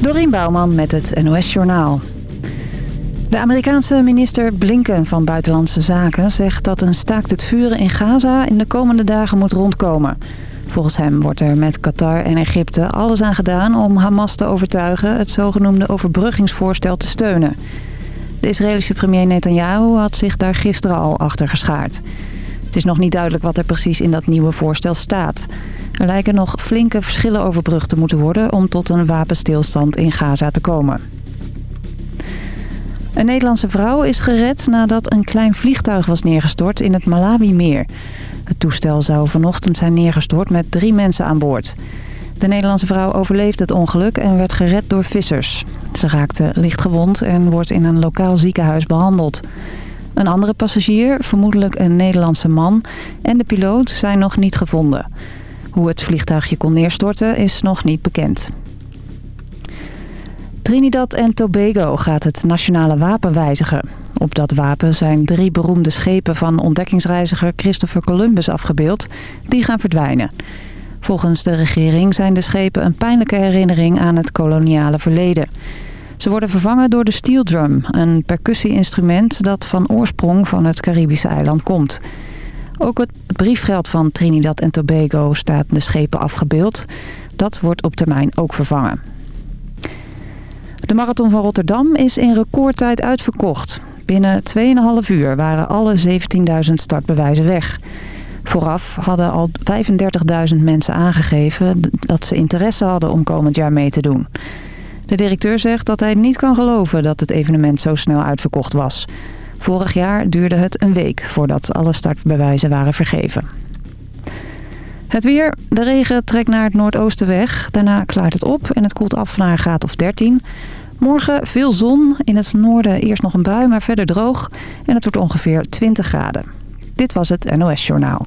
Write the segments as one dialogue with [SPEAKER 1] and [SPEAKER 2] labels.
[SPEAKER 1] Dorien Bouwman met het NOS Journaal. De Amerikaanse minister Blinken van Buitenlandse Zaken zegt dat een staakt het vuren in Gaza in de komende dagen moet rondkomen. Volgens hem wordt er met Qatar en Egypte alles aan gedaan om Hamas te overtuigen het zogenoemde overbruggingsvoorstel te steunen. De Israëlische premier Netanyahu had zich daar gisteren al achter geschaard. Het is nog niet duidelijk wat er precies in dat nieuwe voorstel staat. Er lijken nog flinke verschillen overbrugd te moeten worden om tot een wapenstilstand in Gaza te komen. Een Nederlandse vrouw is gered nadat een klein vliegtuig was neergestort in het Malawi-meer. Het toestel zou vanochtend zijn neergestort met drie mensen aan boord. De Nederlandse vrouw overleefde het ongeluk en werd gered door vissers. Ze raakte licht gewond en wordt in een lokaal ziekenhuis behandeld. Een andere passagier, vermoedelijk een Nederlandse man, en de piloot zijn nog niet gevonden. Hoe het vliegtuigje kon neerstorten is nog niet bekend. Trinidad en Tobago gaat het nationale wapen wijzigen. Op dat wapen zijn drie beroemde schepen van ontdekkingsreiziger Christopher Columbus afgebeeld. Die gaan verdwijnen. Volgens de regering zijn de schepen een pijnlijke herinnering aan het koloniale verleden. Ze worden vervangen door de steel drum, een percussie-instrument dat van oorsprong van het Caribische eiland komt. Ook het briefgeld van Trinidad en Tobago staat de schepen afgebeeld. Dat wordt op termijn ook vervangen. De marathon van Rotterdam is in recordtijd uitverkocht. Binnen 2,5 uur waren alle 17.000 startbewijzen weg. Vooraf hadden al 35.000 mensen aangegeven dat ze interesse hadden om komend jaar mee te doen. De directeur zegt dat hij niet kan geloven dat het evenement zo snel uitverkocht was. Vorig jaar duurde het een week voordat alle startbewijzen waren vergeven. Het weer. De regen trekt naar het noordoosten weg. Daarna klaart het op en het koelt af naar een graad of 13. Morgen veel zon. In het noorden eerst nog een bui, maar verder droog. En het wordt ongeveer 20 graden. Dit was het NOS Journaal.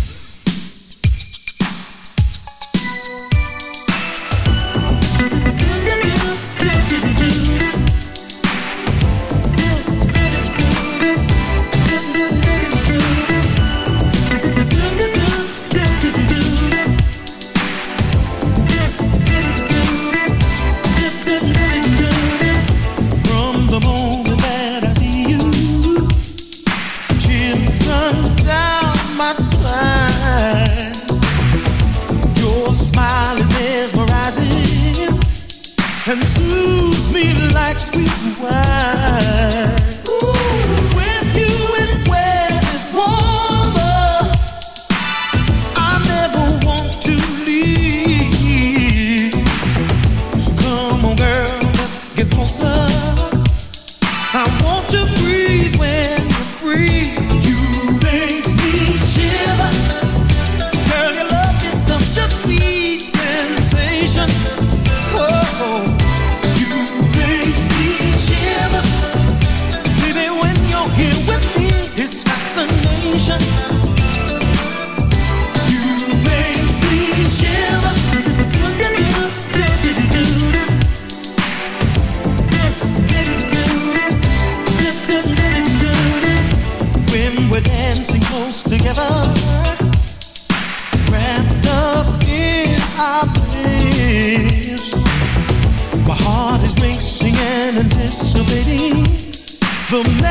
[SPEAKER 2] like
[SPEAKER 3] sweet wine. 좀 내.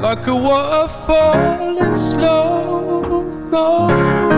[SPEAKER 3] Like a waterfall in slow motion.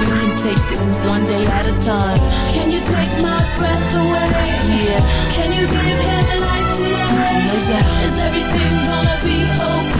[SPEAKER 4] We can take this one day at a time.
[SPEAKER 5] Can you take my breath away?
[SPEAKER 4] Yeah.
[SPEAKER 5] Can you give him life today?
[SPEAKER 4] No doubt.
[SPEAKER 5] Is everything gonna be okay?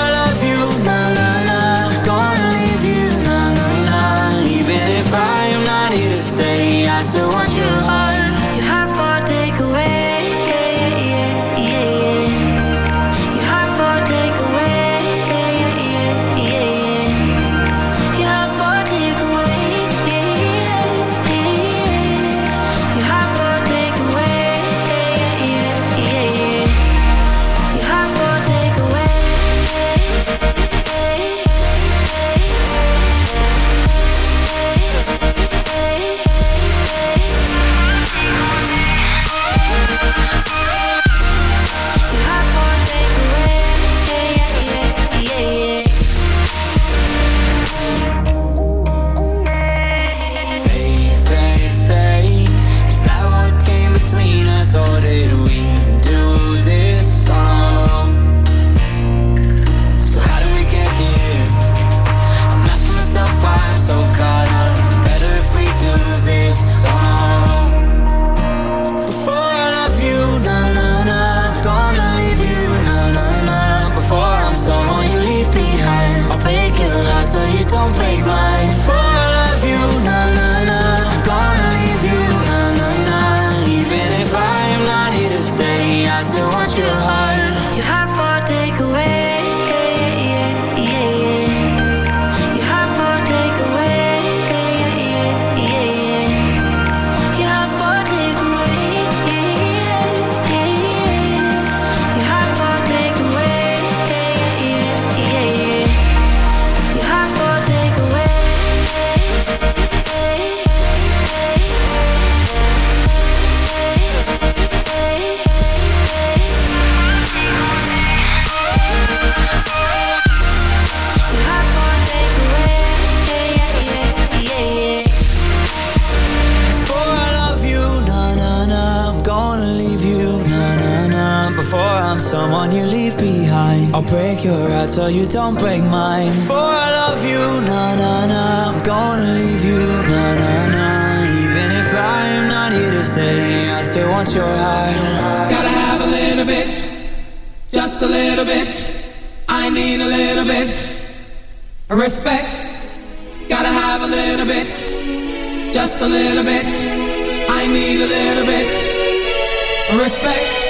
[SPEAKER 6] break your heart so you don't break mine. For I love you, na na na. I'm gonna leave you, na na na. Even if I'm not here to stay, I still want your heart.
[SPEAKER 7] Gotta have a little bit, just a little bit. I need a little bit of respect. Gotta have a little bit, just a little bit. I need a little bit of respect.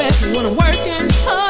[SPEAKER 7] best when I'm working hard.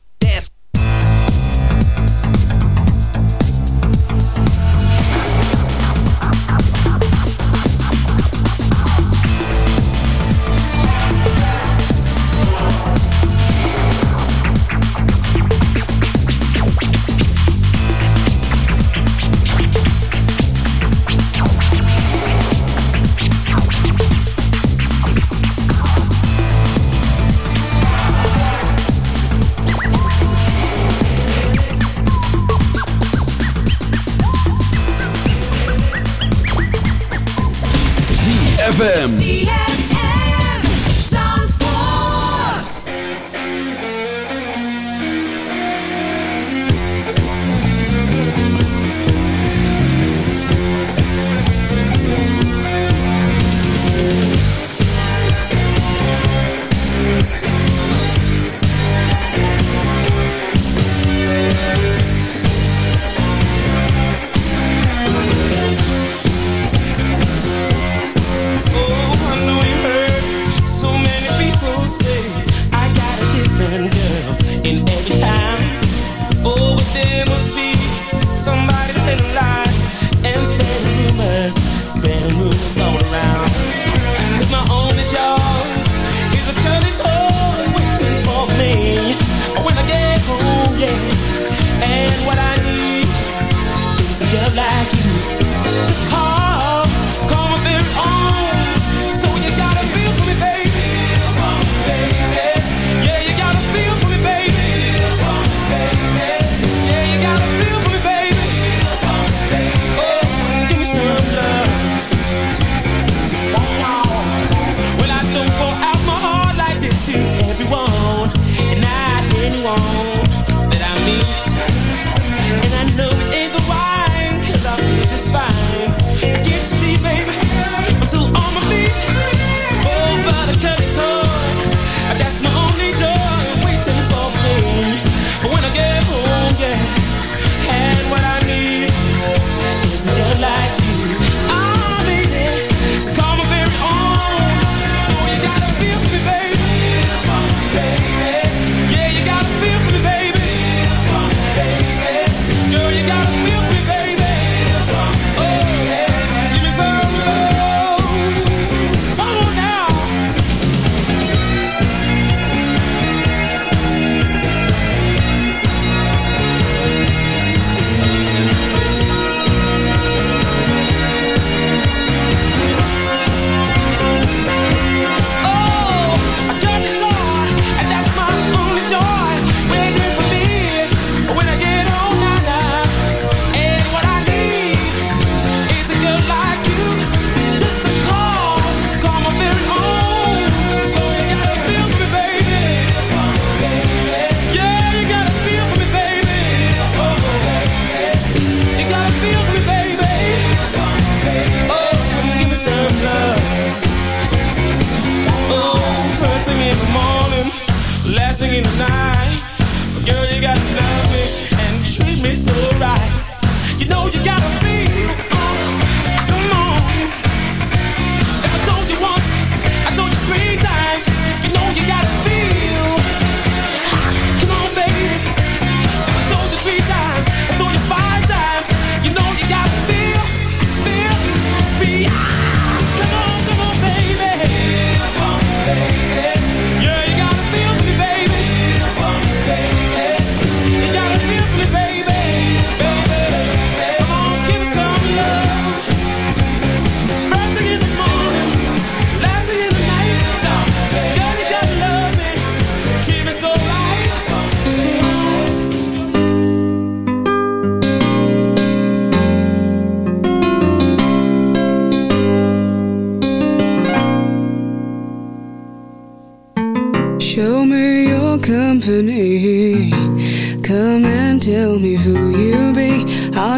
[SPEAKER 8] ZFM.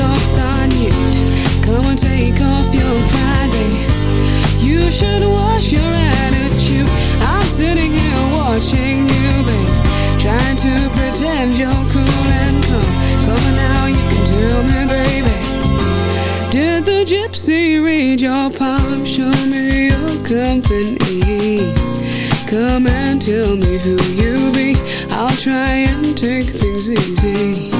[SPEAKER 9] thoughts on you. Come and take off your pride, babe. You should wash your attitude. I'm sitting here watching you, babe. Trying to pretend you're cool and calm. Come on now, you can tell me, baby. Did the gypsy read your palm? Show me your company. Come and tell me who you be. I'll try and take things easy.